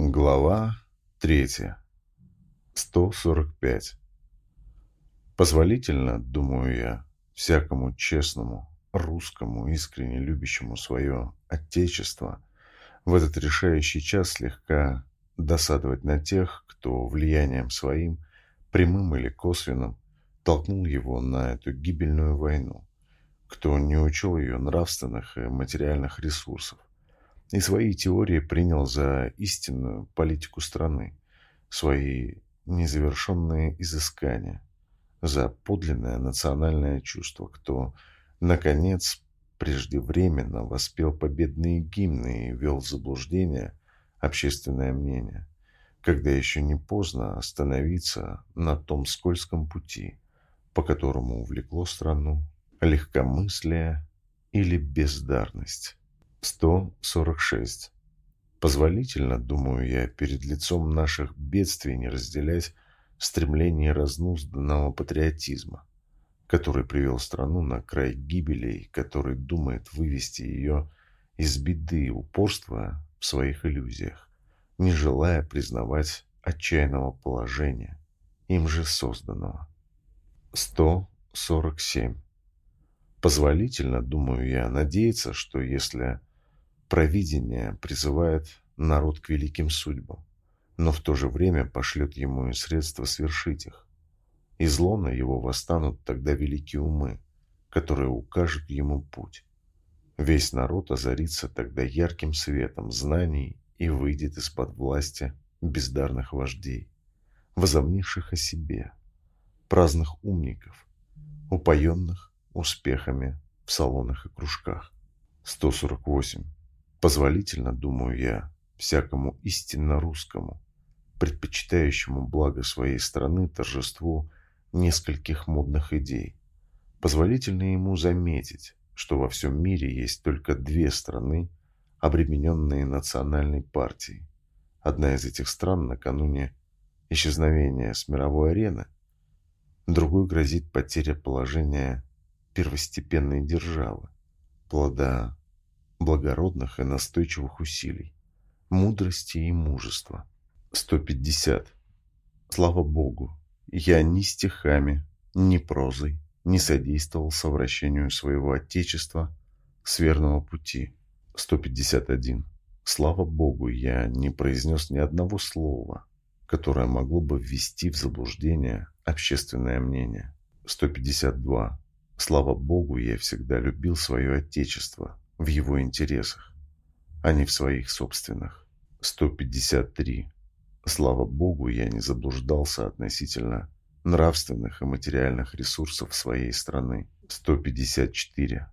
Глава 3. 145. Позволительно, думаю я, всякому честному, русскому, искренне любящему свое отечество в этот решающий час слегка досадовать на тех, кто влиянием своим, прямым или косвенным, толкнул его на эту гибельную войну, кто не учел ее нравственных и материальных ресурсов, и свои теории принял за истинную политику страны, свои незавершенные изыскания, за подлинное национальное чувство, кто, наконец, преждевременно воспел победные гимны и ввел в заблуждение общественное мнение, когда еще не поздно остановиться на том скользком пути, по которому увлекло страну легкомыслие или бездарность. 146. Позволительно, думаю я, перед лицом наших бедствий не разделять стремление разнузданного патриотизма, который привел страну на край гибели который думает вывести ее из беды и упорства в своих иллюзиях, не желая признавать отчаянного положения, им же созданного. 147. Позволительно, думаю я, надеяться, что если Провидение призывает народ к великим судьбам, но в то же время пошлет ему и средства свершить их. Из лона его восстанут тогда великие умы, которые укажут ему путь. Весь народ озарится тогда ярким светом знаний и выйдет из-под власти бездарных вождей, возомнивших о себе, праздных умников, упоенных успехами в салонах и кружках. 148. Позволительно, думаю я, всякому истинно русскому, предпочитающему благо своей страны торжеству нескольких модных идей. Позволительно ему заметить, что во всем мире есть только две страны, обремененные национальной партией. Одна из этих стран накануне исчезновения с мировой арены, другой грозит потеря положения первостепенной державы, плода благородных и настойчивых усилий, мудрости и мужества. 150. Слава Богу, я ни стихами, ни прозой не содействовал совращению своего Отечества с верного пути. 151. Слава Богу, я не произнес ни одного слова, которое могло бы ввести в заблуждение общественное мнение. 152. Слава Богу, я всегда любил свое Отечество, в его интересах, а не в своих собственных. 153. Слава Богу, я не заблуждался относительно нравственных и материальных ресурсов своей страны. 154.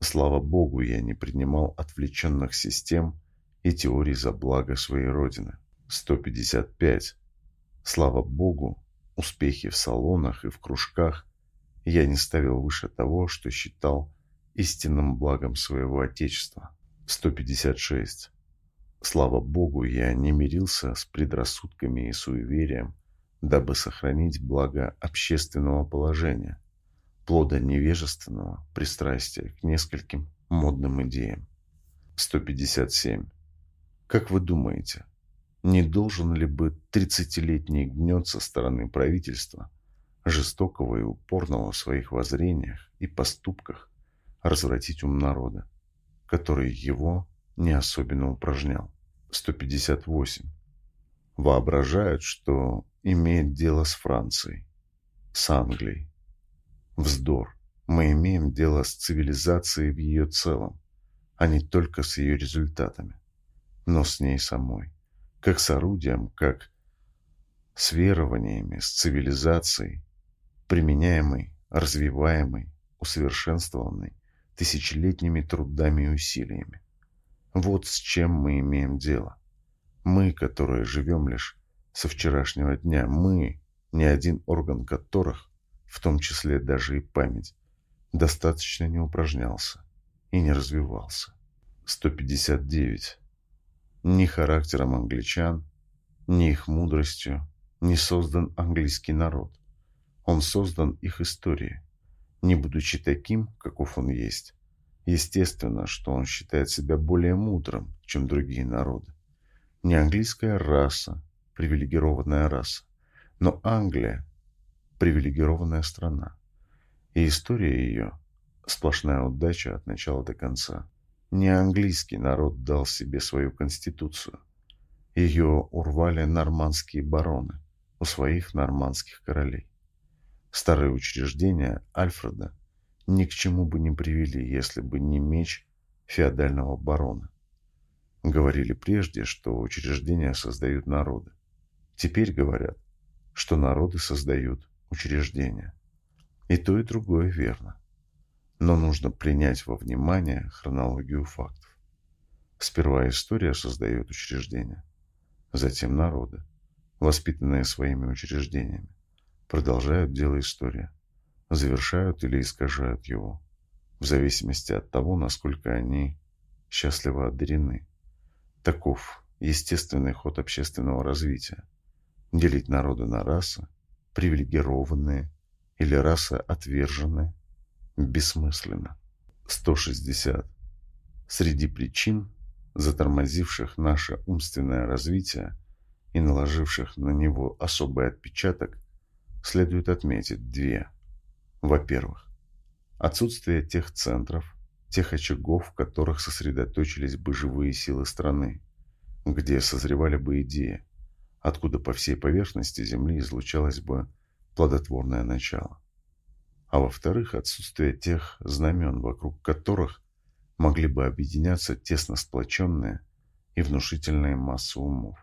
Слава Богу, я не принимал отвлеченных систем и теорий за благо своей Родины. 155. Слава Богу, успехи в салонах и в кружках я не ставил выше того, что считал истинным благом своего Отечества. 156. Слава Богу, я не мирился с предрассудками и суеверием, дабы сохранить благо общественного положения, плода невежественного пристрастия к нескольким модным идеям. 157. Как вы думаете, не должен ли быть тридцатилетний гнет со стороны правительства, жестокого и упорного в своих воззрениях и поступках, развратить ум народа, который его не особенно упражнял. 158. Воображают, что имеет дело с Францией, с Англией. Вздор. Мы имеем дело с цивилизацией в ее целом, а не только с ее результатами, но с ней самой, как с орудием, как с верованиями, с цивилизацией, применяемой, развиваемой, усовершенствованной тысячелетними трудами и усилиями. Вот с чем мы имеем дело. Мы, которые живем лишь со вчерашнего дня, мы, ни один орган которых, в том числе даже и память, достаточно не упражнялся и не развивался. 159. Ни характером англичан, ни их мудростью не создан английский народ. Он создан их историей не будучи таким, каков он есть. Естественно, что он считает себя более мудрым, чем другие народы. Не английская раса, привилегированная раса, но Англия – привилегированная страна. И история ее – сплошная удача от начала до конца. Не английский народ дал себе свою конституцию. Ее урвали нормандские бароны у своих нормандских королей. Старые учреждения Альфреда ни к чему бы не привели, если бы не меч феодального барона. Говорили прежде, что учреждения создают народы. Теперь говорят, что народы создают учреждения. И то, и другое верно. Но нужно принять во внимание хронологию фактов. Сперва история создает учреждения, затем народы, воспитанные своими учреждениями, продолжают дело истории, завершают или искажают его, в зависимости от того, насколько они счастливо одарены. Таков естественный ход общественного развития. Делить народы на расы, привилегированные или расы отверженные, бессмысленно. 160. Среди причин, затормозивших наше умственное развитие и наложивших на него особый отпечаток, следует отметить две. Во-первых, отсутствие тех центров, тех очагов, в которых сосредоточились бы живые силы страны, где созревали бы идеи, откуда по всей поверхности Земли излучалось бы плодотворное начало. А во-вторых, отсутствие тех знамен, вокруг которых могли бы объединяться тесно сплоченные и внушительные массы умов.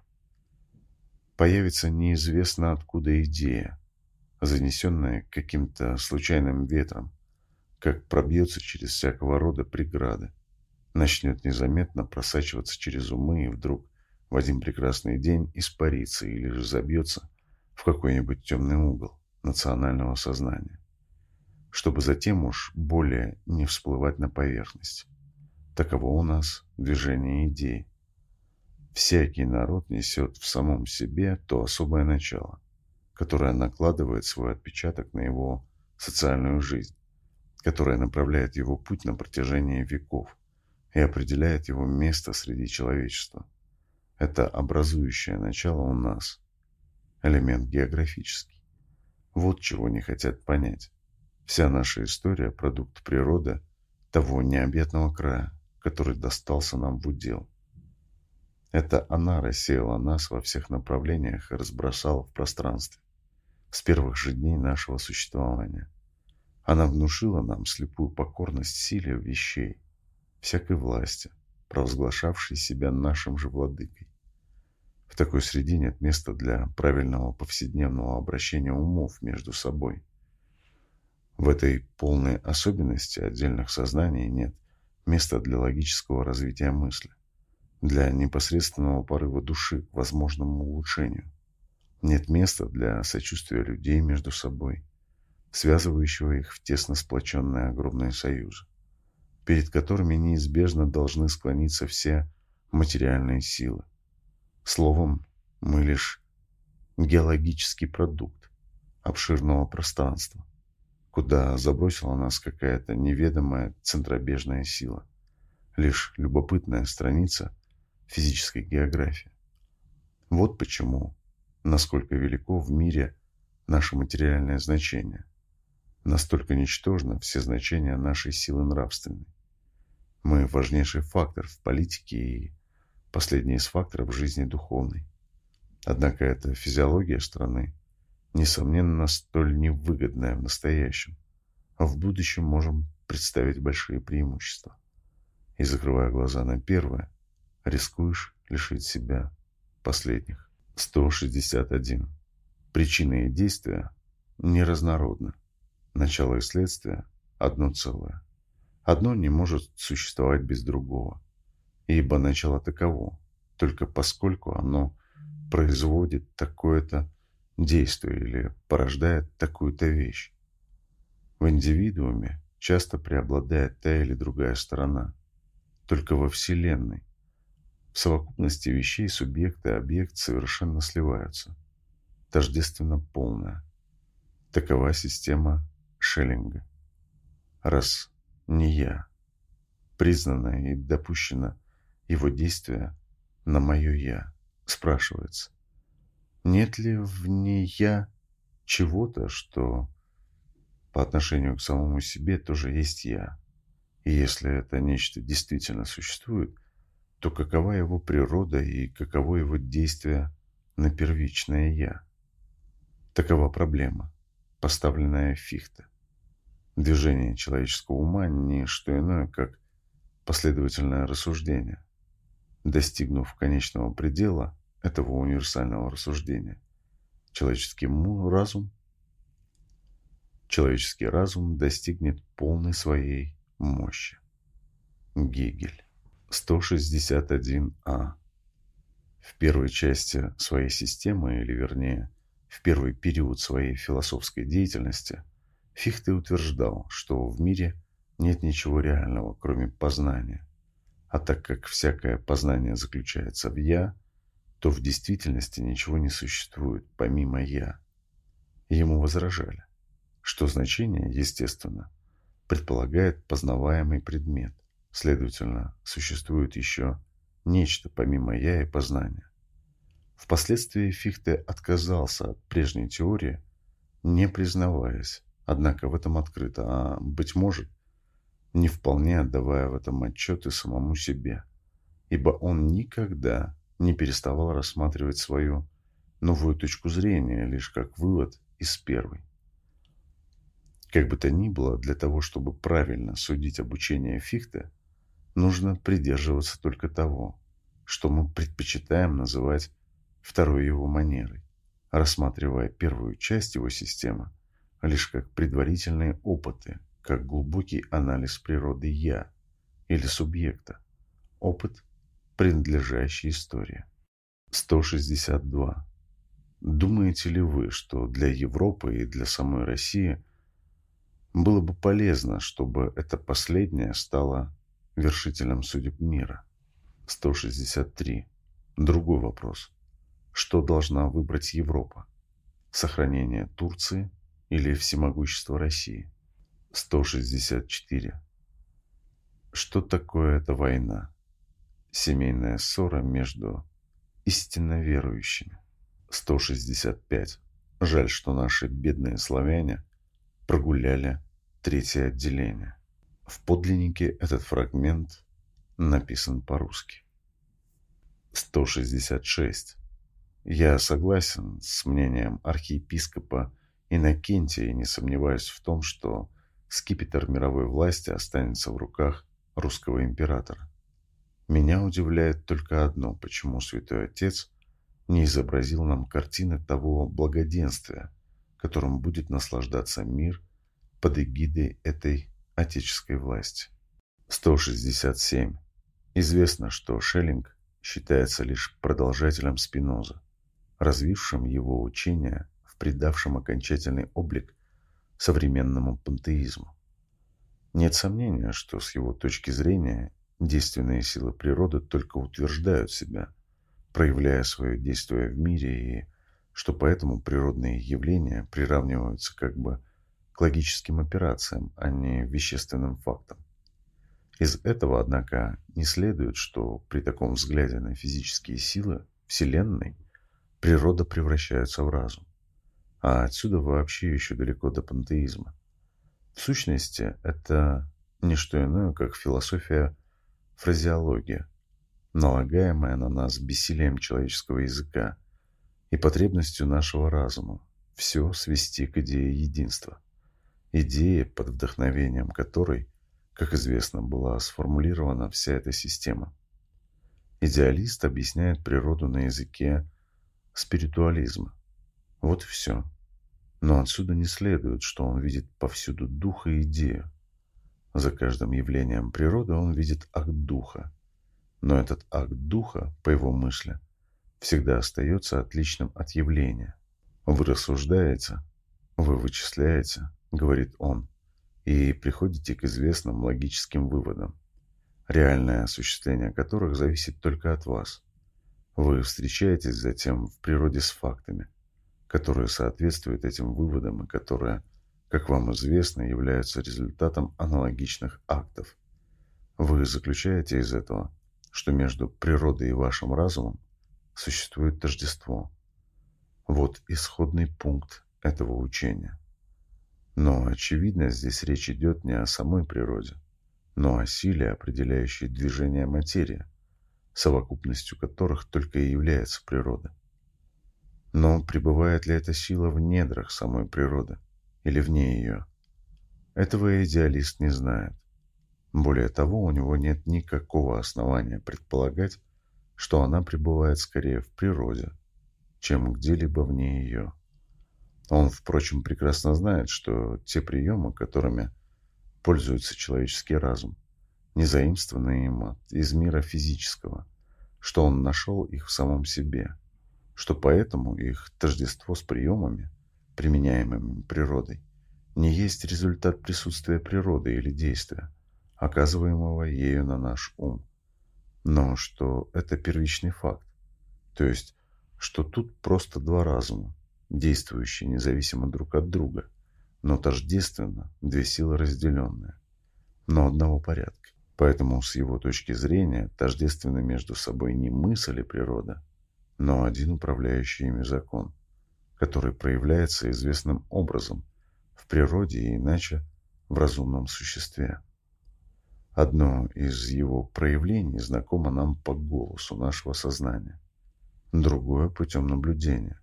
Появится неизвестно откуда идея, занесенная каким-то случайным ветром, как пробьется через всякого рода преграды, начнет незаметно просачиваться через умы и вдруг в один прекрасный день испарится или же забьется в какой-нибудь темный угол национального сознания, чтобы затем уж более не всплывать на поверхность. Таково у нас движение идей. Всякий народ несет в самом себе то особое начало, которое накладывает свой отпечаток на его социальную жизнь, которая направляет его путь на протяжении веков и определяет его место среди человечества. Это образующее начало у нас, элемент географический. Вот чего не хотят понять. Вся наша история – продукт природы того необъятного края, который достался нам в удел. Это она рассеяла нас во всех направлениях и разбросала в пространстве с первых же дней нашего существования – она внушила нам слепую покорность силе вещей, всякой власти, провозглашавшей себя нашим же владыкой. В такой среде нет места для правильного повседневного обращения умов между собой. В этой полной особенности отдельных сознаний нет места для логического развития мысли, для непосредственного порыва души к возможному улучшению. Нет места для сочувствия людей между собой, связывающего их в тесно сплоченные огромные союзы, перед которыми неизбежно должны склониться все материальные силы. Словом, мы лишь геологический продукт обширного пространства, куда забросила нас какая-то неведомая центробежная сила, лишь любопытная страница физической географии. Вот почему, насколько велико в мире наше материальное значение, Настолько ничтожно все значения нашей силы нравственной. Мы важнейший фактор в политике и последний из факторов жизни духовной. Однако эта физиология страны, несомненно, столь невыгодная в настоящем, а в будущем можем представить большие преимущества. И закрывая глаза на первое, рискуешь лишить себя последних. 161. Причины и действия неразнородны. Начало и следствие – одно целое. Одно не может существовать без другого, ибо начало таково, только поскольку оно производит такое-то действие или порождает такую-то вещь. В индивидууме часто преобладает та или другая сторона. Только во Вселенной, в совокупности вещей субъект и объект совершенно сливаются. Тождественно полная. Такова система Шеллинга. Раз не я, признано и допущено его действие на мое «я», Спрашивается, нет ли в ней я чего-то, что по отношению к самому себе тоже есть я? И если это нечто действительно существует, то какова его природа и каково его действие на первичное «я»? Такова проблема, поставленная Фихте. Движение человеческого ума – не что иное, как последовательное рассуждение. Достигнув конечного предела этого универсального рассуждения, человеческий разум, человеческий разум достигнет полной своей мощи. Гегель. 161а. В первой части своей системы, или вернее, в первый период своей философской деятельности, Фихте утверждал, что в мире нет ничего реального, кроме познания. А так как всякое познание заключается в «я», то в действительности ничего не существует помимо «я». Ему возражали, что значение, естественно, предполагает познаваемый предмет. Следовательно, существует еще нечто помимо «я» и познания. Впоследствии Фихте отказался от прежней теории, не признаваясь, однако в этом открыто, а, быть может, не вполне отдавая в этом отчеты самому себе, ибо он никогда не переставал рассматривать свою новую точку зрения лишь как вывод из первой. Как бы то ни было, для того, чтобы правильно судить обучение Фихте, нужно придерживаться только того, что мы предпочитаем называть второй его манерой, рассматривая первую часть его системы лишь как предварительные опыты, как глубокий анализ природы «я» или субъекта, опыт, принадлежащий истории. 162. Думаете ли вы, что для Европы и для самой России было бы полезно, чтобы это последнее стало вершителем судеб мира? 163. Другой вопрос. Что должна выбрать Европа? Сохранение Турции или всемогущество России? 164. Что такое эта война? Семейная ссора между истинно верующими. 165. Жаль, что наши бедные славяне прогуляли третье отделение. В подлиннике этот фрагмент написан по-русски. 166. Я согласен с мнением архиепископа Иннокентия и не сомневаюсь в том, что скипетр мировой власти останется в руках русского императора. Меня удивляет только одно, почему Святой Отец не изобразил нам картины того благоденствия, которым будет наслаждаться мир под эгидой этой отеческой власти. 167. Известно, что Шеллинг считается лишь продолжателем Спиноза, развившим его учение, в придавшем окончательный облик современному пантеизму. Нет сомнения, что с его точки зрения действенные силы природы только утверждают себя, проявляя свое действие в мире, и что поэтому природные явления приравниваются как бы логическим операциям, а не вещественным фактам. Из этого, однако, не следует, что при таком взгляде на физические силы Вселенной природа превращается в разум. А отсюда вообще еще далеко до пантеизма. В сущности, это не что иное, как философия фразеология, налагаемая на нас бессилием человеческого языка и потребностью нашего разума все свести к идее единства. Идее, под вдохновением которой, как известно, была сформулирована вся эта система. Идеалист объясняет природу на языке спиритуализма. Вот и все. Но отсюда не следует, что он видит повсюду духа и идею. За каждым явлением природы он видит акт духа. Но этот акт духа, по его мысли, всегда остается отличным от явления. Вы рассуждаете, вы вычисляете, говорит он, и приходите к известным логическим выводам, реальное осуществление которых зависит только от вас. Вы встречаетесь затем в природе с фактами – которые соответствуют этим выводам и которые, как вам известно, являются результатом аналогичных актов. Вы заключаете из этого, что между природой и вашим разумом существует тождество. Вот исходный пункт этого учения. Но, очевидно, здесь речь идет не о самой природе, но о силе, определяющей движение материи, совокупностью которых только и является природа. Но пребывает ли эта сила в недрах самой природы или вне ее? Этого идеалист не знает. Более того, у него нет никакого основания предполагать, что она пребывает скорее в природе, чем где-либо вне ее. Он, впрочем, прекрасно знает, что те приемы, которыми пользуется человеческий разум, не заимствованы им из мира физического, что он нашел их в самом себе, что поэтому их тождество с приемами, применяемыми природой, не есть результат присутствия природы или действия, оказываемого ею на наш ум, но что это первичный факт, то есть, что тут просто два разума, действующие независимо друг от друга, но тождественно две силы разделенные, но одного порядка. Поэтому с его точки зрения тождественны между собой не мысль и природа, но один управляющий ими закон, который проявляется известным образом в природе и иначе в разумном существе. Одно из его проявлений знакомо нам по голосу нашего сознания, другое путем наблюдения.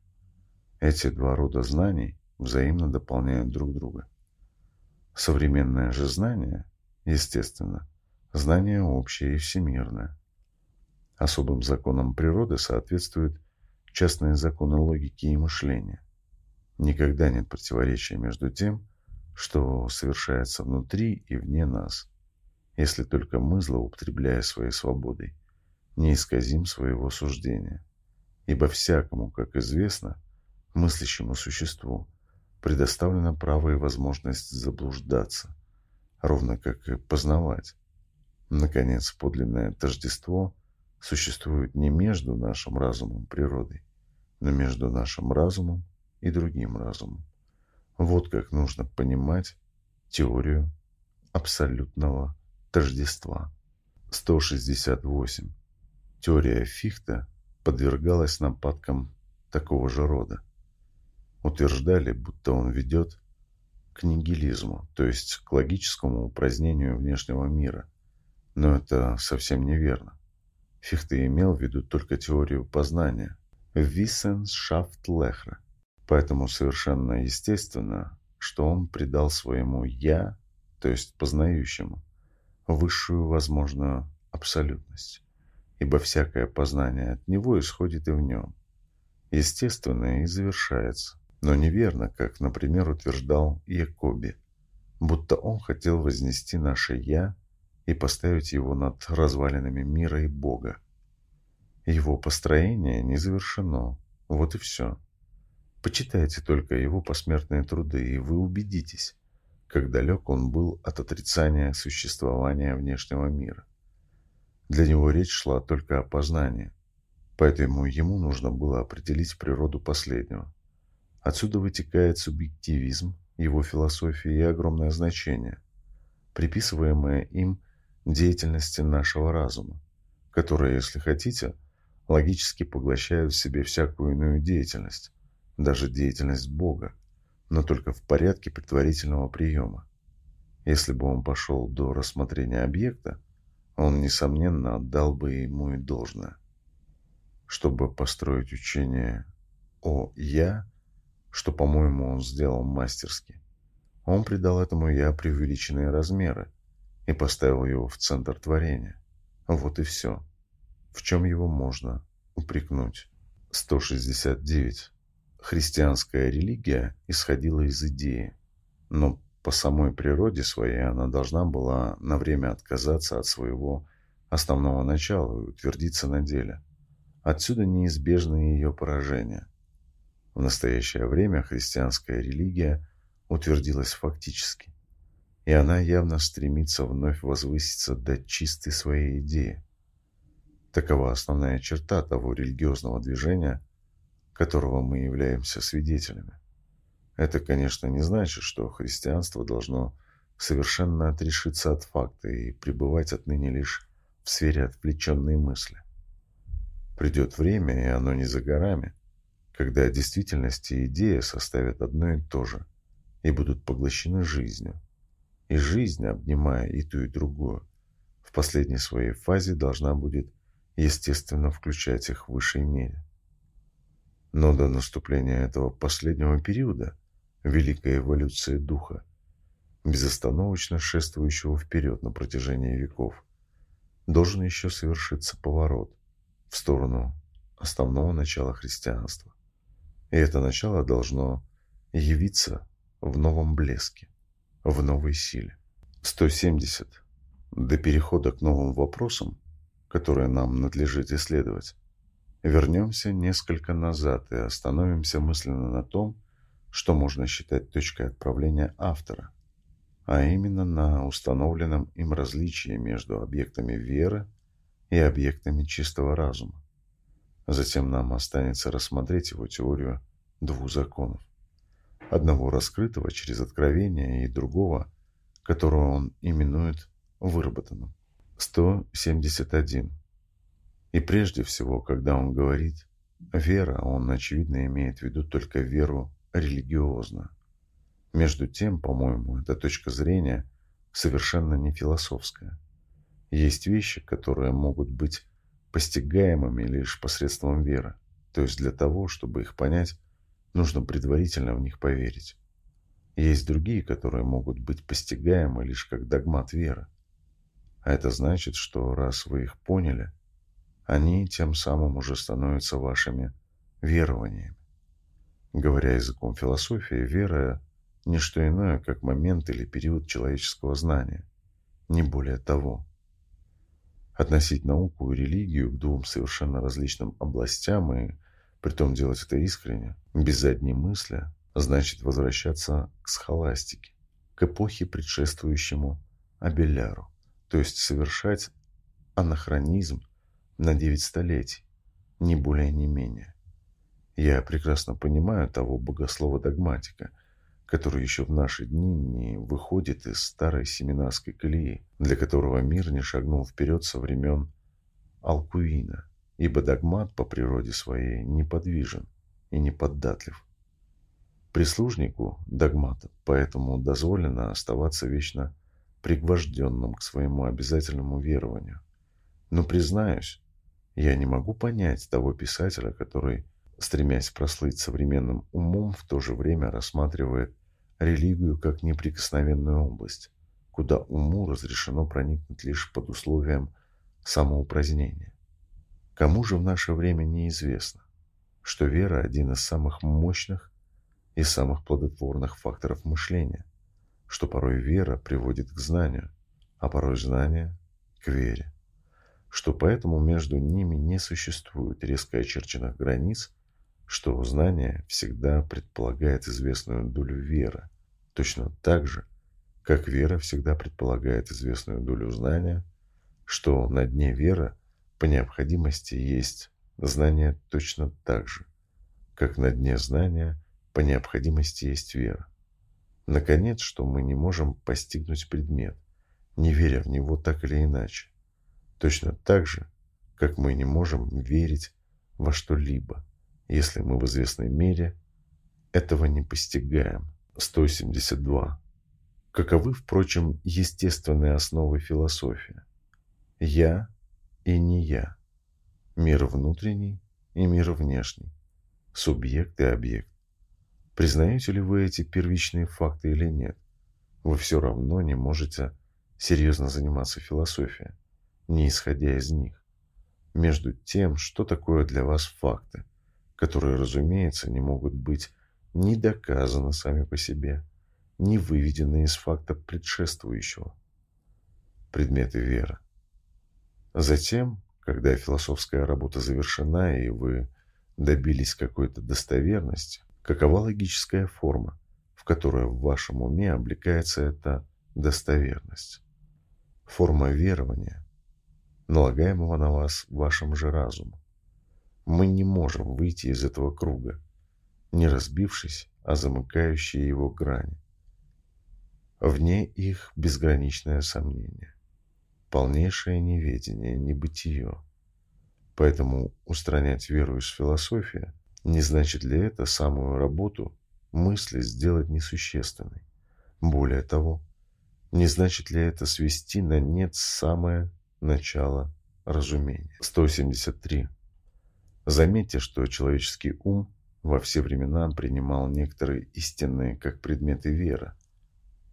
Эти два рода знаний взаимно дополняют друг друга. Современное же знание, естественно, знание общее и всемирное. Особым законам природы соответствуют частные законы логики и мышления. Никогда нет противоречия между тем, что совершается внутри и вне нас, если только мы, злоупотребляя своей свободой, не исказим своего суждения. Ибо всякому, как известно, мыслящему существу предоставлено право и возможность заблуждаться, ровно как и познавать. Наконец, подлинное тождество существует не между нашим разумом и природой, но между нашим разумом и другим разумом. Вот как нужно понимать теорию абсолютного тождества. 168. Теория Фихта подвергалась нападкам такого же рода утверждали, будто он ведет к нигилизму, то есть к логическому упразднению внешнего мира. Но это совсем неверно. Фихте имел в виду только теорию познания Wissenschaft-Lehre. Поэтому совершенно естественно, что он придал своему «я», то есть познающему, высшую возможную абсолютность, ибо всякое познание от него исходит и в нем, естественно и завершается но неверно, как, например, утверждал Якоби, будто он хотел вознести наше «я» и поставить его над развалинами мира и Бога. Его построение не завершено, вот и все. Почитайте только его посмертные труды, и вы убедитесь, как далек он был от отрицания существования внешнего мира. Для него речь шла только о познании, поэтому ему нужно было определить природу последнего. Отсюда вытекает субъективизм, его философии и огромное значение, приписываемое им деятельности нашего разума, которая, если хотите, логически поглощает в себе всякую иную деятельность, даже деятельность Бога, но только в порядке предварительного приема. Если бы он пошел до рассмотрения объекта, он, несомненно, отдал бы ему и должное. Чтобы построить учение о «я», что, по-моему, он сделал мастерски. Он придал этому «я» преувеличенные размеры и поставил его в центр творения. Вот и все. В чем его можно упрекнуть? 169. Христианская религия исходила из идеи, но по самой природе своей она должна была на время отказаться от своего основного начала и утвердиться на деле. Отсюда неизбежное ее поражение – в настоящее время христианская религия утвердилась фактически, и она явно стремится вновь возвыситься до чистой своей идеи. Такова основная черта того религиозного движения, которого мы являемся свидетелями. Это, конечно, не значит, что христианство должно совершенно отрешиться от факта и пребывать отныне лишь в сфере отвлеченной мысли. Придет время, и оно не за горами, когда действительность и идея составят одно и то же и будут поглощены жизнью. И жизнь, обнимая и ту, и другую, в последней своей фазе должна будет, естественно, включать их в высшей мере. Но до наступления этого последнего периода, великой эволюции духа, безостановочно шествующего вперед на протяжении веков, должен еще совершиться поворот в сторону основного начала христианства. И это начало должно явиться в новом блеске, в новой силе. 170. До перехода к новым вопросам, которые нам надлежит исследовать, вернемся несколько назад и остановимся мысленно на том, что можно считать точкой отправления автора, а именно на установленном им различии между объектами веры и объектами чистого разума. Затем нам останется рассмотреть его теорию двух законов. Одного раскрытого через откровение и другого, которого он именует выработанным. 171. И прежде всего, когда он говорит «вера», он, очевидно, имеет в виду только веру религиозную. Между тем, по-моему, эта точка зрения совершенно не философская. Есть вещи, которые могут быть постигаемыми лишь посредством веры. То есть для того, чтобы их понять, нужно предварительно в них поверить. Есть другие, которые могут быть постигаемы лишь как догмат веры. А это значит, что раз вы их поняли, они тем самым уже становятся вашими верованиями. Говоря языком философии, вера – не что иное, как момент или период человеческого знания, не более того. Относить науку и религию к двум совершенно различным областям и притом делать это искренне, без задней мысли, значит возвращаться к схоластике, к эпохе, предшествующему Абеляру, то есть совершать анахронизм на девять столетий, не более не менее. Я прекрасно понимаю того богослова-догматика, который еще в наши дни не выходит из старой семинарской колеи, для которого мир не шагнул вперед со времен Алкуина, ибо догмат по природе своей неподвижен и неподдатлив. Прислужнику догмата поэтому дозволено оставаться вечно пригвожденным к своему обязательному верованию. Но, признаюсь, я не могу понять того писателя, который, стремясь прослыть современным умом, в то же время рассматривает религию как неприкосновенную область, куда уму разрешено проникнуть лишь под условием самоупразднения. Кому же в наше время неизвестно, что вера – один из самых мощных и самых плодотворных факторов мышления, что порой вера приводит к знанию, а порой знание – к вере что поэтому между ними не существует резко очерченных границ, что знание всегда предполагает известную долю веры, точно так же, как вера всегда предполагает известную долю знания, что на дне веры по необходимости есть знание точно так же, как на дне знания по необходимости есть вера. Наконец, что мы не можем постигнуть предмет, не веря в него так или иначе, Точно так же, как мы не можем верить во что-либо, если мы в известной мере этого не постигаем. 172. Каковы, впрочем, естественные основы философии? Я и не я. Мир внутренний и мир внешний. Субъект и объект. Признаете ли вы эти первичные факты или нет? Вы все равно не можете серьезно заниматься философией не исходя из них. Между тем, что такое для вас факты, которые, разумеется, не могут быть ни доказаны сами по себе, ни выведены из факта предшествующего. Предметы веры. Затем, когда философская работа завершена и вы добились какой-то достоверности, какова логическая форма, в которой в вашем уме облекается эта достоверность? Форма верования, налагаемого на вас вашим же разумом. Мы не можем выйти из этого круга, не разбившись о замыкающие его грани. Вне их безграничное сомнение, полнейшее неведение, небытие, Поэтому устранять веру из философии не значит ли это самую работу мысли сделать несущественной. Более того, не значит ли это свести на нет самое начало разумения. 173. Заметьте, что человеческий ум во все времена принимал некоторые истинные как предметы веры,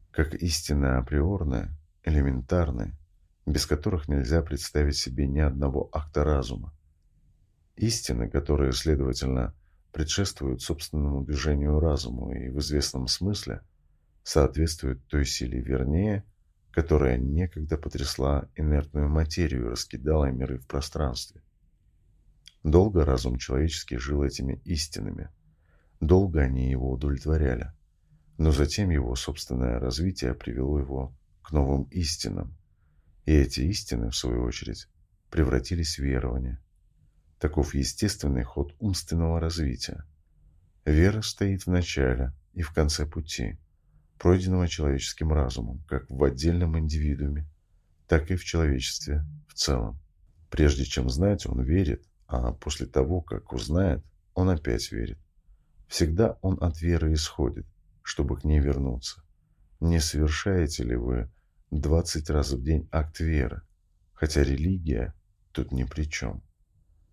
как истинно априорное, элементарное, без которых нельзя представить себе ни одного акта разума. Истины, которые, следовательно, предшествуют собственному движению разуму и в известном смысле соответствуют той силе вернее, которая некогда потрясла инертную материю и раскидала миры в пространстве. Долго разум человеческий жил этими истинами, долго они его удовлетворяли, но затем его собственное развитие привело его к новым истинам, и эти истины, в свою очередь, превратились в верование. Таков естественный ход умственного развития. Вера стоит в начале и в конце пути, пройденного человеческим разумом, как в отдельном индивидууме, так и в человечестве в целом. Прежде чем знать, он верит, а после того, как узнает, он опять верит. Всегда он от веры исходит, чтобы к ней вернуться. Не совершаете ли вы 20 раз в день акт веры, хотя религия тут ни при чем.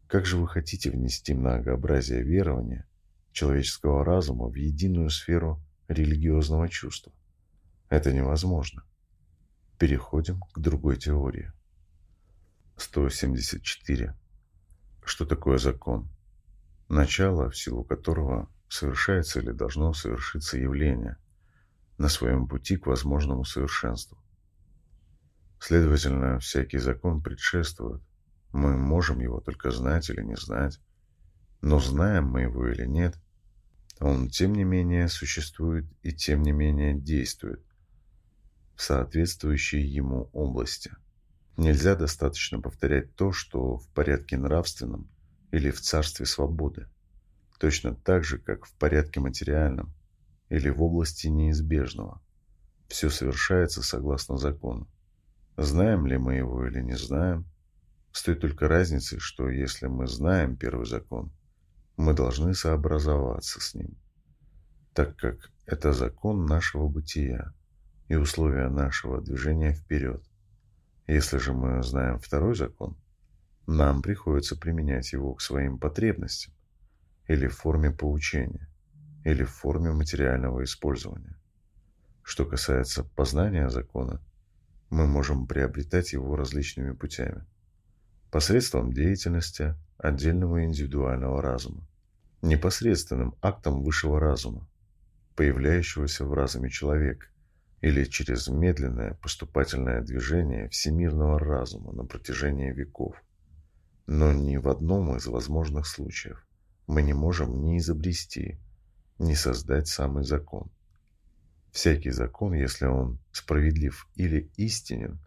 Как же вы хотите внести многообразие верования человеческого разума в единую сферу религиозного чувства? Это невозможно. Переходим к другой теории. 174. Что такое закон? Начало, в силу которого совершается или должно совершиться явление на своем пути к возможному совершенству. Следовательно, всякий закон предшествует. Мы можем его только знать или не знать. Но знаем мы его или нет, он тем не менее существует и тем не менее действует в соответствующей ему области. Нельзя достаточно повторять то, что в порядке нравственном или в царстве свободы, точно так же, как в порядке материальном или в области неизбежного. Все совершается согласно закону. Знаем ли мы его или не знаем, с той только разницей, что если мы знаем первый закон, мы должны сообразоваться с ним, так как это закон нашего бытия и условия нашего движения вперед. Если же мы знаем второй закон, нам приходится применять его к своим потребностям или в форме поучения, или в форме материального использования. Что касается познания закона, мы можем приобретать его различными путями. Посредством деятельности отдельного индивидуального разума, непосредственным актом высшего разума, появляющегося в разуме человека, или через медленное поступательное движение всемирного разума на протяжении веков. Но ни в одном из возможных случаев мы не можем ни изобрести, ни создать самый закон. Всякий закон, если он справедлив или истинен,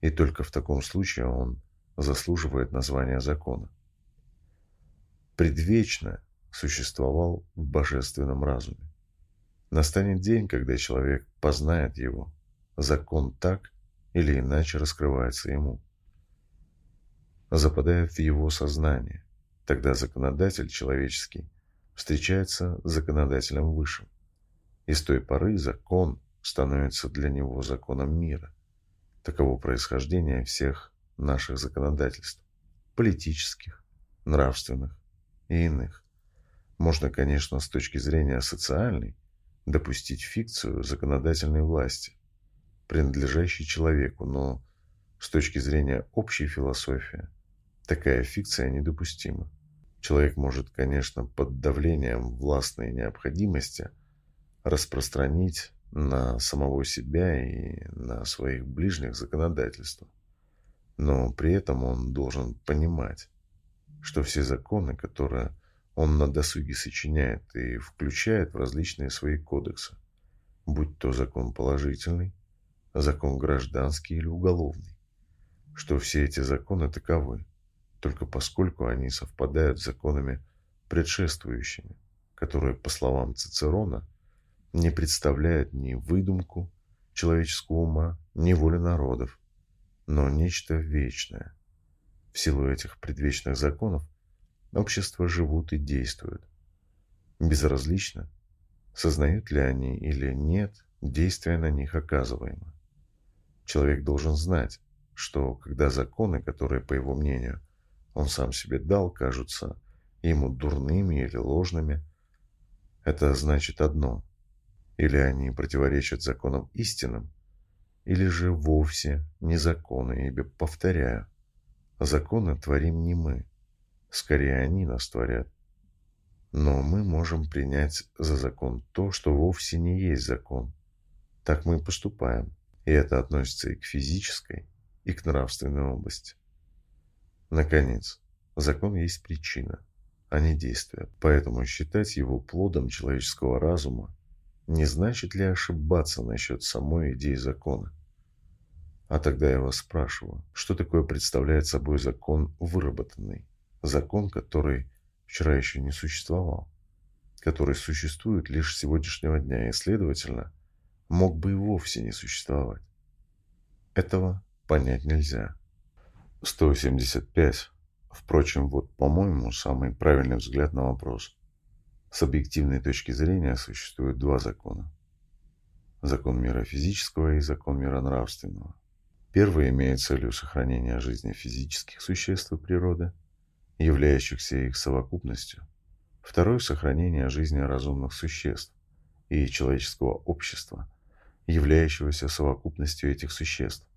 и только в таком случае он заслуживает названия закона. Предвечно существовал в божественном разуме. Настанет день, когда человек познает его. Закон так или иначе раскрывается ему. Западает в его сознание. Тогда законодатель человеческий встречается с законодателем высшим. И с той поры закон становится для него законом мира. Таково происхождение всех наших законодательств, политических, нравственных и иных. Можно, конечно, с точки зрения социальной, допустить фикцию законодательной власти, принадлежащей человеку, но с точки зрения общей философии такая фикция недопустима. Человек может, конечно, под давлением властной необходимости распространить на самого себя и на своих ближних законодательство. Но при этом он должен понимать, что все законы, которые он на досуге сочиняет и включает в различные свои кодексы, будь то закон положительный, закон гражданский или уголовный, что все эти законы таковы, только поскольку они совпадают с законами предшествующими, которые, по словам Цицерона, не представляет ни выдумку человеческого ума, ни воли народов, но нечто вечное, В силу этих предвечных законов общества живут и действуют. Безразлично, сознают ли они или нет действия на них оказываемо. Человек должен знать, что когда законы, которые, по его мнению, он сам себе дал, кажутся ему дурными или ложными, это значит одно. Или они противоречат законам истинным, или же вовсе не законы, ибо, повторяю, законы творим не мы, скорее они нас творят. Но мы можем принять за закон то, что вовсе не есть закон. Так мы и поступаем, и это относится и к физической, и к нравственной области. Наконец, закон есть причина, а не действие, поэтому считать его плодом человеческого разума не значит ли ошибаться насчет самой идеи закона. А тогда я вас спрашиваю, что такое представляет собой закон выработанный? Закон, который вчера еще не существовал, который существует лишь сегодняшнего дня и, следовательно, мог бы и вовсе не существовать. Этого понять нельзя. 175. Впрочем, вот, по-моему, самый правильный взгляд на вопрос. С объективной точки зрения существует два закона. Закон мира физического и закон мира нравственного. Первый имеет целью сохранения жизни физических существ и природы, являющихся их совокупностью. Второй – сохранение жизни разумных существ и человеческого общества, являющегося совокупностью этих существ.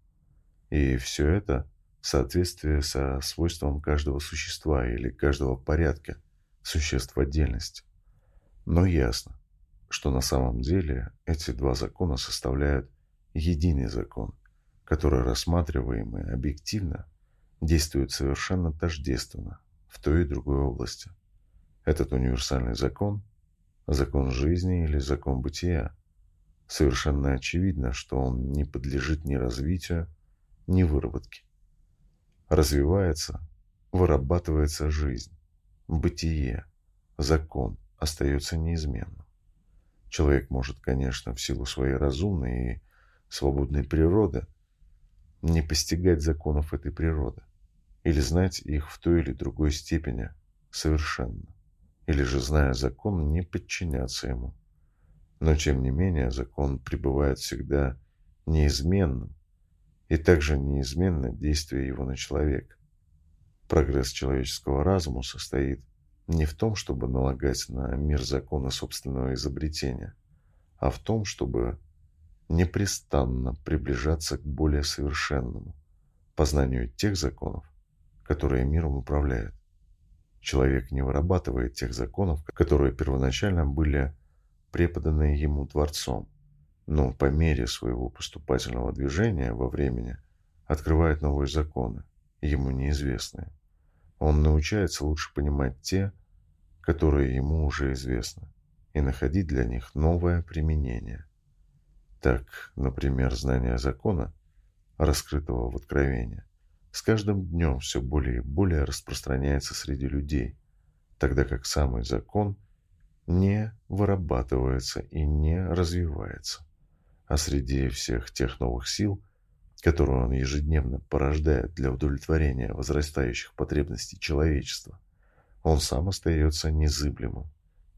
И все это в соответствии со свойством каждого существа или каждого порядка существ в отдельности. Но ясно, что на самом деле эти два закона составляют единый закон, который рассматриваемый объективно действует совершенно тождественно в той и другой области. Этот универсальный закон, закон жизни или закон бытия, совершенно очевидно, что он не подлежит ни развитию, ни выработке. Развивается, вырабатывается жизнь, бытие, закон остается неизменным. Человек может, конечно, в силу своей разумной и свободной природы не постигать законов этой природы или знать их в той или другой степени совершенно, или же, зная закон, не подчиняться ему. Но, тем не менее, закон пребывает всегда неизменным, и также неизменно действие его на человека. Прогресс человеческого разума состоит не в том, чтобы налагать на мир законы собственного изобретения, а в том, чтобы непрестанно приближаться к более совершенному познанию тех законов, которые миром управляют. Человек не вырабатывает тех законов, которые первоначально были преподаны ему Творцом, но по мере своего поступательного движения во времени открывает новые законы, ему неизвестные. Он научается лучше понимать те, которые ему уже известны, и находить для них новое применение. Так, например, знание закона, раскрытого в Откровении, с каждым днем все более и более распространяется среди людей, тогда как самый закон не вырабатывается и не развивается а среди всех тех новых сил, которые он ежедневно порождает для удовлетворения возрастающих потребностей человечества, он сам остается незыблемым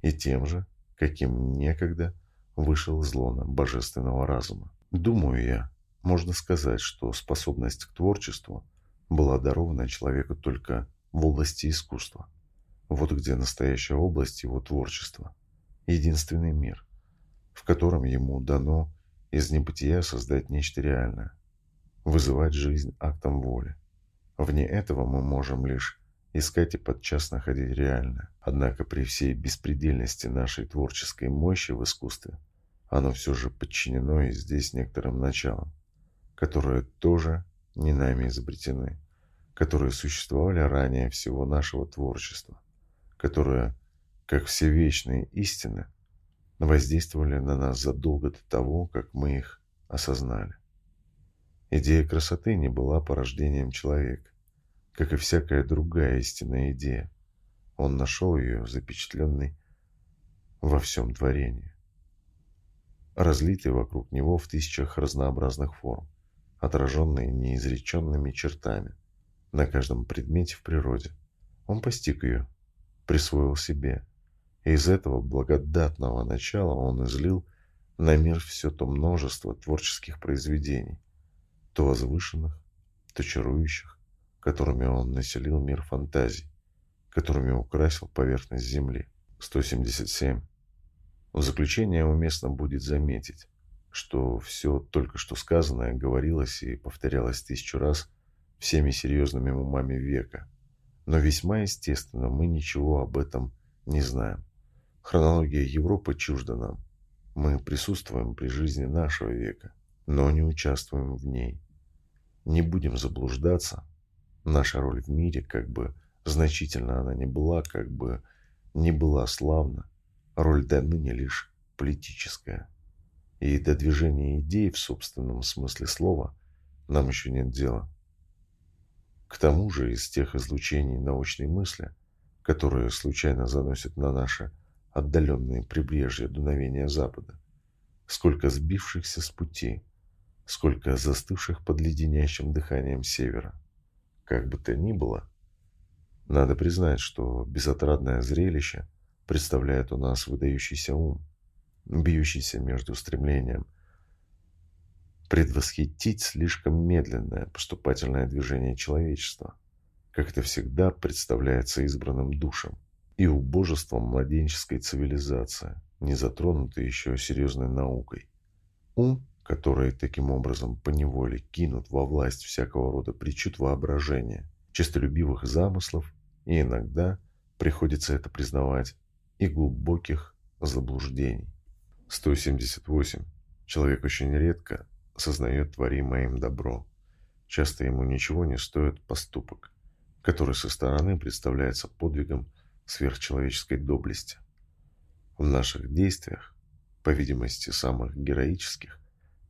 и тем же, каким некогда вышел из лона божественного разума. Думаю я, можно сказать, что способность к творчеству была дарована человеку только в области искусства. Вот где настоящая область его творчества, единственный мир, в котором ему дано из небытия создать нечто реальное, вызывать жизнь актом воли. Вне этого мы можем лишь искать и подчас находить реальное. Однако при всей беспредельности нашей творческой мощи в искусстве, оно все же подчинено и здесь некоторым началам, которые тоже не нами изобретены, которые существовали ранее всего нашего творчества, которые, как все вечные истины, воздействовали на нас задолго до того, как мы их осознали. Идея красоты не была порождением человека, как и всякая другая истинная идея. Он нашел ее запечатленной во всем творении, разлитой вокруг него в тысячах разнообразных форм, отраженной неизреченными чертами, на каждом предмете в природе. Он постиг ее, присвоил себе. И из этого благодатного начала он излил на мир все то множество творческих произведений, то возвышенных, то чарующих, которыми он населил мир фантазий, которыми украсил поверхность Земли. 177. В заключение уместно будет заметить, что все только что сказанное говорилось и повторялось тысячу раз всеми серьезными умами века. Но весьма естественно, мы ничего об этом не знаем. Хронология Европы чужда нам. Мы присутствуем при жизни нашего века, но не участвуем в ней. Не будем заблуждаться. Наша роль в мире, как бы значительно она ни была, как бы не была славна, роль до ныне лишь политическая. И до движения идей в собственном смысле слова нам еще нет дела. К тому же из тех излучений научной мысли, которые случайно заносят на наши отдаленные прибрежья дуновения Запада, сколько сбившихся с пути, сколько застывших под леденящим дыханием Севера. Как бы то ни было, надо признать, что безотрадное зрелище представляет у нас выдающийся ум, бьющийся между стремлением предвосхитить слишком медленное поступательное движение человечества, как это всегда представляется избранным душам, и убожеством младенческой цивилизации, не затронутой еще серьезной наукой. Ум, который таким образом поневоле кинут во власть всякого рода причуд воображения, честолюбивых замыслов и иногда, приходится это признавать, и глубоких заблуждений. 178. Человек очень редко сознает творимое им добро. Часто ему ничего не стоит поступок, который со стороны представляется подвигом сверхчеловеческой доблести. В наших действиях, по видимости самых героических,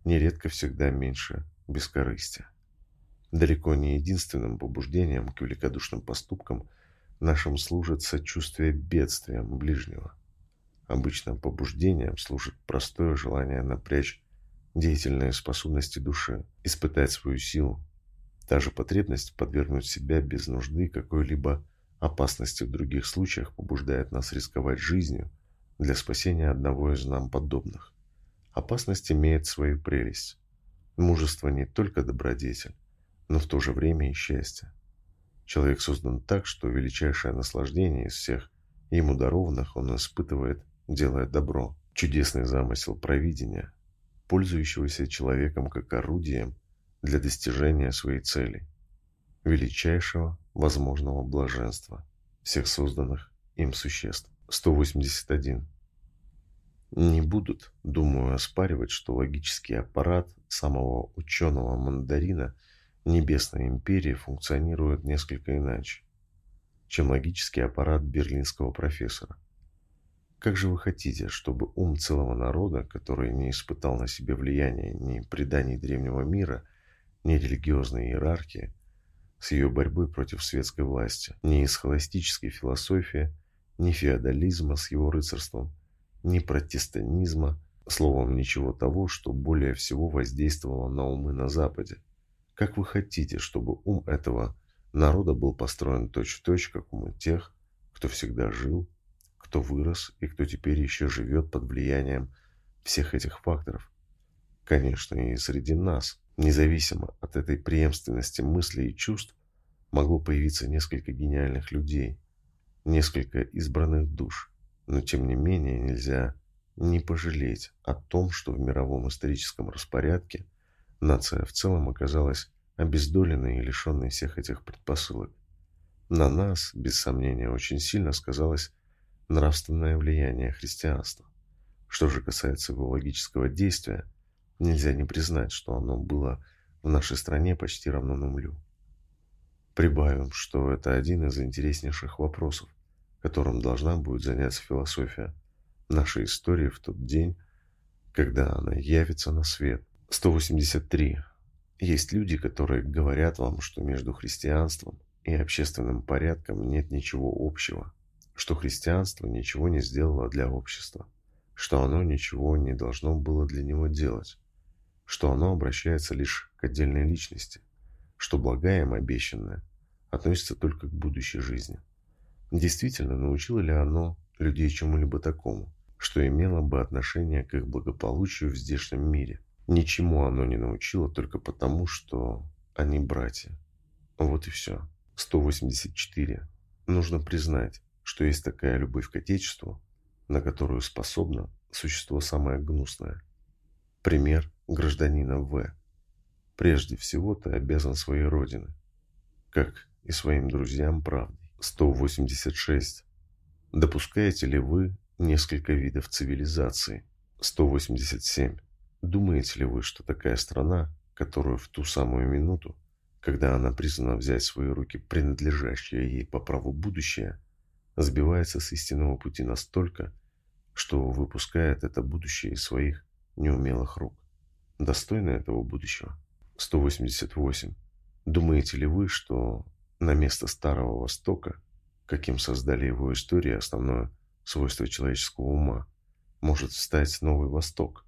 нередко всегда меньше бескорыстия. Далеко не единственным побуждением к великодушным поступкам нашим служит сочувствие бедствиям ближнего. Обычным побуждением служит простое желание напрячь деятельные способности души, испытать свою силу. Та же потребность подвергнуть себя без нужды какой-либо опасности в других случаях побуждает нас рисковать жизнью для спасения одного из нам подобных. Опасность имеет свою прелесть. Мужество не только добродетель, но в то же время и счастье. Человек создан так, что величайшее наслаждение из всех ему дарованных он испытывает, делая добро. Чудесный замысел провидения, пользующегося человеком как орудием для достижения своей цели, величайшего возможного блаженства всех созданных им существ. 181. Не будут, думаю, оспаривать, что логический аппарат самого ученого мандарина Небесной империи функционирует несколько иначе, чем логический аппарат берлинского профессора. Как же вы хотите, чтобы ум целого народа, который не испытал на себе влияния ни преданий древнего мира, ни религиозной иерархии, с ее борьбой против светской власти, ни схоластической философии, ни феодализма с его рыцарством, ни протестанизма, словом, ничего того, что более всего воздействовало на умы на Западе. Как вы хотите, чтобы ум этого народа был построен точь-в-точь, -точь, как умы тех, кто всегда жил, кто вырос и кто теперь еще живет под влиянием всех этих факторов? Конечно, и среди нас, независимо от этой преемственности мыслей и чувств, могло появиться несколько гениальных людей, несколько избранных душ, но тем не менее нельзя не пожалеть о том, что в мировом историческом распорядке нация в целом оказалась обездоленной и лишенной всех этих предпосылок. На нас, без сомнения, очень сильно сказалось нравственное влияние христианства. Что же касается его логического действия, нельзя не признать, что оно было в нашей стране почти равно нулю. Прибавим, что это один из интереснейших вопросов, которым должна будет заняться философия нашей истории в тот день, когда она явится на свет. 183. Есть люди, которые говорят вам, что между христианством и общественным порядком нет ничего общего, что христианство ничего не сделало для общества, что оно ничего не должно было для него делать, что оно обращается лишь к отдельной личности, что благая им обещанное относится только к будущей жизни. Действительно, научило ли оно людей чему-либо такому, что имело бы отношение к их благополучию в здешнем мире? Ничему оно не научило только потому, что они братья. Вот и все. 184. Нужно признать, что есть такая любовь к Отечеству, на которую способно существо самое гнусное. Пример гражданина В. Прежде всего ты обязан своей родине, как и своим друзьям правдой. 186. Допускаете ли вы несколько видов цивилизации? 187. Думаете ли вы, что такая страна, которую в ту самую минуту, когда она призвана взять в свои руки принадлежащее ей по праву будущее, сбивается с истинного пути настолько, что выпускает это будущее из своих неумелых рук? Достойно этого будущего? 188. Думаете ли вы, что на место Старого Востока, каким создали его истории основное свойство человеческого ума, может встать Новый Восток,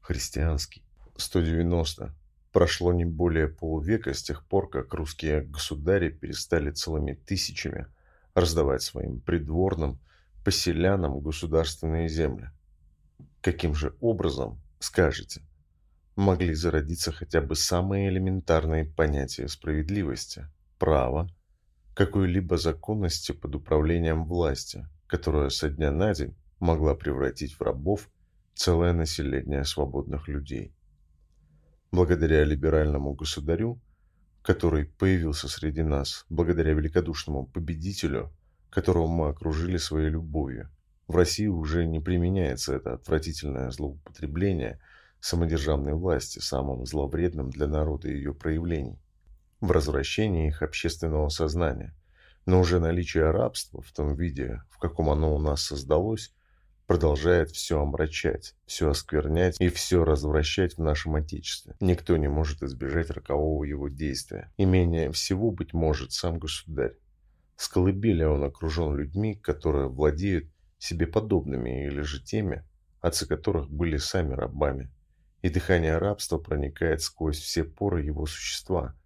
христианский? 190. Прошло не более полувека с тех пор, как русские государи перестали целыми тысячами раздавать своим придворным поселянам государственные земли. Каким же образом, скажете, могли зародиться хотя бы самые элементарные понятия справедливости, права, какой-либо законности под управлением власти, которая со дня на день могла превратить в рабов целое население свободных людей. Благодаря либеральному государю, который появился среди нас, благодаря великодушному победителю, которого мы окружили своей любовью, в России уже не применяется это отвратительное злоупотребление – самодержавной власти самым зловредным для народа ее проявлений, в развращении их общественного сознания. Но уже наличие рабства в том виде, в каком оно у нас создалось, продолжает все омрачать, все осквернять и все развращать в нашем Отечестве. Никто не может избежать рокового его действия. И менее всего, быть может, сам государь. С колыбели он окружен людьми, которые владеют себе подобными или же теми, отцы которых были сами рабами и дыхание рабства проникает сквозь все поры его существа,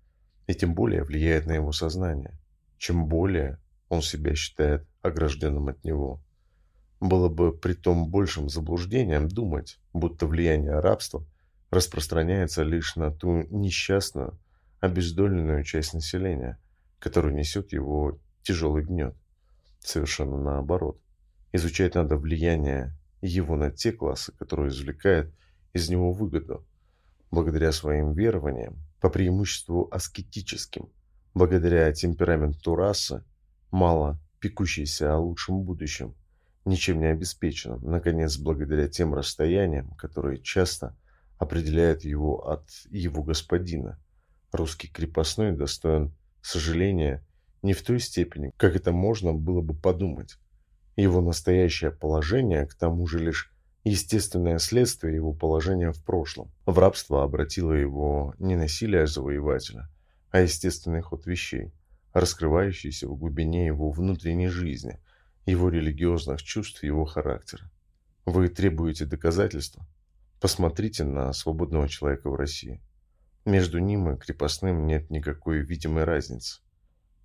и тем более влияет на его сознание, чем более он себя считает огражденным от него. Было бы при том большим заблуждением думать, будто влияние рабства распространяется лишь на ту несчастную, обездоленную часть населения, которую несет его тяжелый гнет. Совершенно наоборот. Изучать надо влияние его на те классы, которые извлекает из него выгоду, благодаря своим верованиям, по преимуществу аскетическим, благодаря темпераменту расы, мало пекущейся о лучшем будущем, ничем не обеспеченным, наконец, благодаря тем расстояниям, которые часто определяют его от его господина. Русский крепостной достоин сожаления не в той степени, как это можно было бы подумать. Его настоящее положение, к тому же, лишь естественное следствие его положения в прошлом. В рабство обратило его не насилие завоевателя, а естественный ход вещей, раскрывающийся в глубине его внутренней жизни, его религиозных чувств и его характера. Вы требуете доказательства? Посмотрите на свободного человека в России. Между ним и крепостным нет никакой видимой разницы.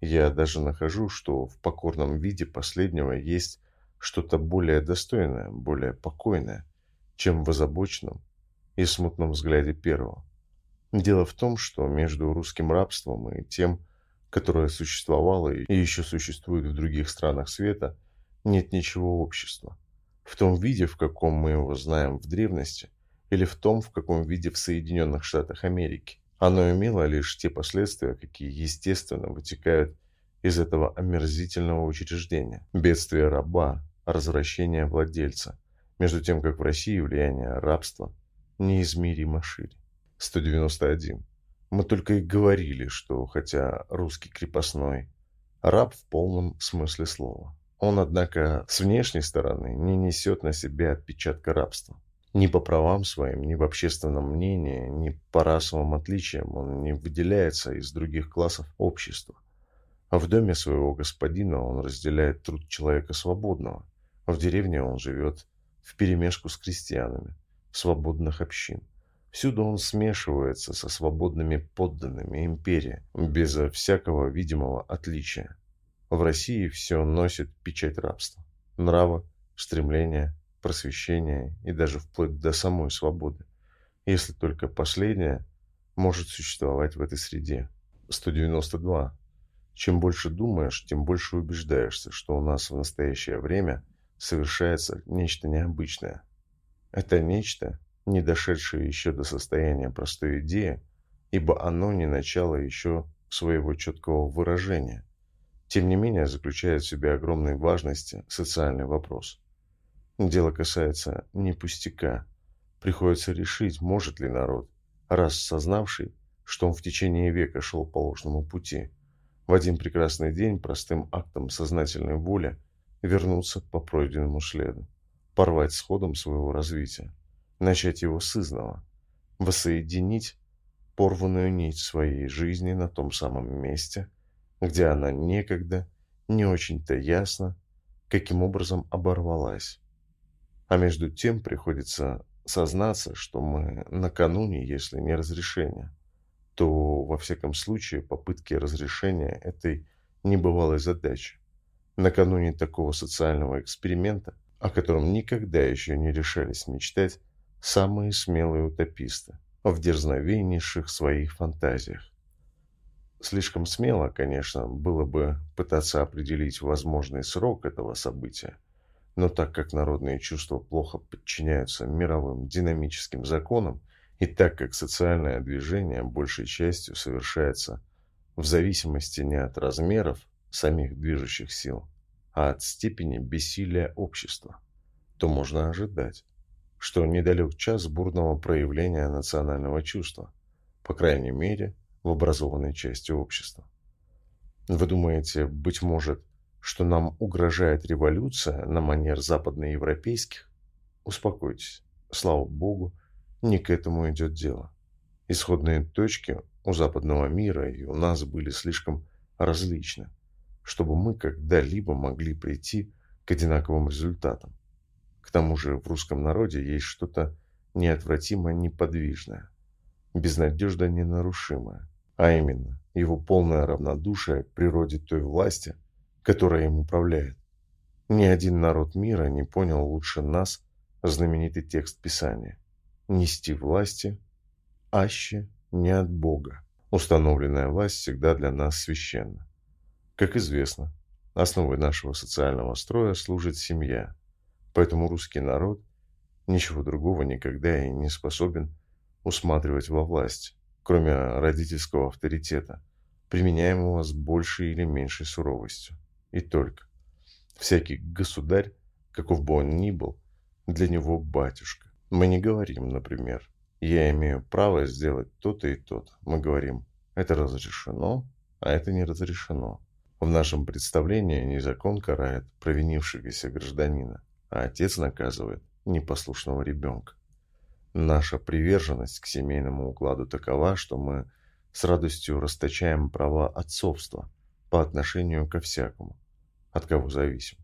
Я даже нахожу, что в покорном виде последнего есть что-то более достойное, более покойное, чем в озабоченном и смутном взгляде первого. Дело в том, что между русским рабством и тем, которое существовало и еще существует в других странах света, нет ничего общества. В том виде, в каком мы его знаем в древности, или в том, в каком виде в Соединенных Штатах Америки. Оно имело лишь те последствия, какие естественно вытекают из этого омерзительного учреждения. Бедствие раба, развращения владельца, между тем как в России влияние рабства неизмеримо шире. 191. Мы только и говорили, что хотя русский крепостной, раб в полном смысле слова. Он, однако, с внешней стороны не несет на себе отпечатка рабства. Ни по правам своим, ни в общественном мнении, ни по расовым отличиям он не выделяется из других классов общества. А в доме своего господина он разделяет труд человека свободного – в деревне он живет вперемешку с крестьянами, свободных общин. Всюду он смешивается со свободными подданными империи, безо всякого видимого отличия. В России все носит печать рабства, нрава, стремления, просвещения и даже вплоть до самой свободы, если только последняя может существовать в этой среде. 192. Чем больше думаешь, тем больше убеждаешься, что у нас в настоящее время совершается нечто необычное. Это нечто не дошедшее еще до состояния простой идеи, ибо оно не начало еще своего четкого выражения. Тем не менее, заключает в себе огромной важности социальный вопрос. Дело касается не пустяка. Приходится решить, может ли народ, раз сознавший, что он в течение века шел по ложному пути, в один прекрасный день простым актом сознательной воли вернуться по пройденному следу, порвать с ходом своего развития начать его с изного, воссоединить порванную нить своей жизни на том самом месте, где она некогда не очень-то ясно, каким образом оборвалась. А между тем приходится сознаться, что мы накануне, если не разрешения, то, во всяком случае, попытки разрешения этой небывалой задачи. Накануне такого социального эксперимента, о котором никогда еще не решались мечтать, самые смелые утописты в дерзновеннейших своих фантазиях. Слишком смело, конечно, было бы пытаться определить возможный срок этого события, но так как народные чувства плохо подчиняются мировым динамическим законам, и так как социальное движение большей частью совершается в зависимости не от размеров самих движущих сил, а от степени бессилия общества, то можно ожидать, что недалек час бурного проявления национального чувства, по крайней мере, в образованной части общества. Вы думаете, быть может, что нам угрожает революция на манер западноевропейских? Успокойтесь. Слава богу, не к этому идет дело. Исходные точки у западного мира и у нас были слишком различны, чтобы мы когда-либо могли прийти к одинаковым результатам. К тому же в русском народе есть что-то неотвратимо неподвижное, безнадежно ненарушимое, а именно его полное равнодушие к природе той власти, которая им управляет. Ни один народ мира не понял лучше нас знаменитый текст Писания «Нести власти, аще не от Бога». Установленная власть всегда для нас священна. Как известно, основой нашего социального строя служит семья, Поэтому русский народ ничего другого никогда и не способен усматривать во власть, кроме родительского авторитета, применяемого с большей или меньшей суровостью. И только. Всякий государь, каков бы он ни был, для него батюшка. Мы не говорим, например, я имею право сделать то-то и то-то. Мы говорим, это разрешено, а это не разрешено. В нашем представлении не закон карает провинившегося гражданина, а отец наказывает непослушного ребенка. Наша приверженность к семейному укладу такова, что мы с радостью расточаем права отцовства по отношению ко всякому, от кого зависим.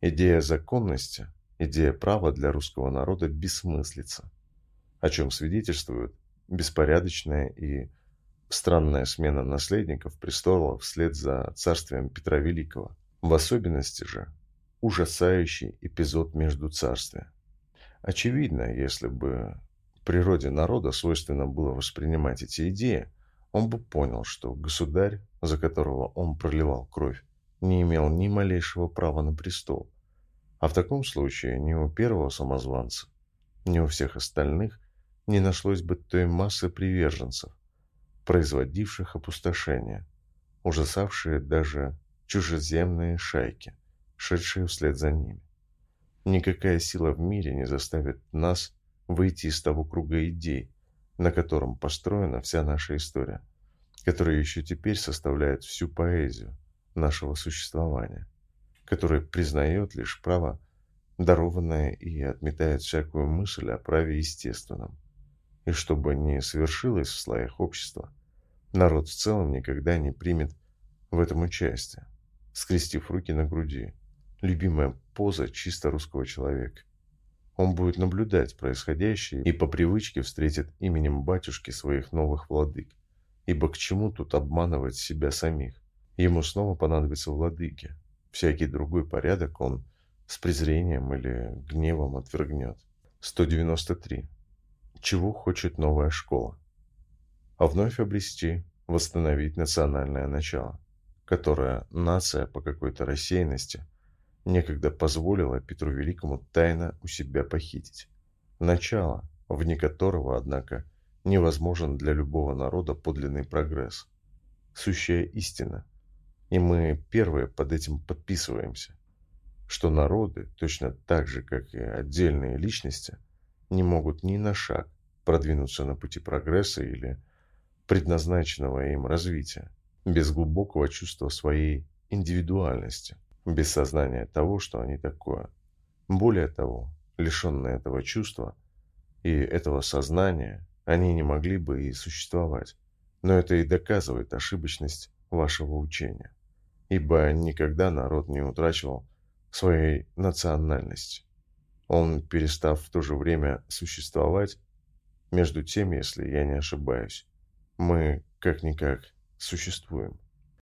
Идея законности, идея права для русского народа бессмыслица, о чем свидетельствует беспорядочная и странная смена наследников престола вслед за царствием Петра Великого. В особенности же ужасающий эпизод между царствия. Очевидно, если бы природе народа свойственно было воспринимать эти идеи, он бы понял, что государь, за которого он проливал кровь, не имел ни малейшего права на престол. А в таком случае ни у первого самозванца, ни у всех остальных не нашлось бы той массы приверженцев, производивших опустошение, ужасавшие даже чужеземные шайки – шедшие вслед за ними. Никакая сила в мире не заставит нас выйти из того круга идей, на котором построена вся наша история, которая еще теперь составляет всю поэзию нашего существования, которая признает лишь право, дарованное и отметает всякую мысль о праве естественном. И чтобы не совершилось в слоях общества, народ в целом никогда не примет в этом участие, скрестив руки на груди, любимая поза чисто русского человека. Он будет наблюдать происходящее и по привычке встретит именем батюшки своих новых владык. Ибо к чему тут обманывать себя самих? Ему снова понадобятся владыки. Всякий другой порядок он с презрением или гневом отвергнет. 193. Чего хочет новая школа? А вновь обрести, восстановить национальное начало, которое нация по какой-то рассеянности – некогда позволила Петру Великому тайно у себя похитить. Начало, вне которого, однако, невозможен для любого народа подлинный прогресс. Сущая истина. И мы первые под этим подписываемся, что народы, точно так же, как и отдельные личности, не могут ни на шаг продвинуться на пути прогресса или предназначенного им развития без глубокого чувства своей индивидуальности – без сознания того, что они такое. Более того, лишенные этого чувства и этого сознания, они не могли бы и существовать. Но это и доказывает ошибочность вашего учения. Ибо никогда народ не утрачивал своей национальности. Он, перестав в то же время существовать, между тем, если я не ошибаюсь, мы как-никак существуем.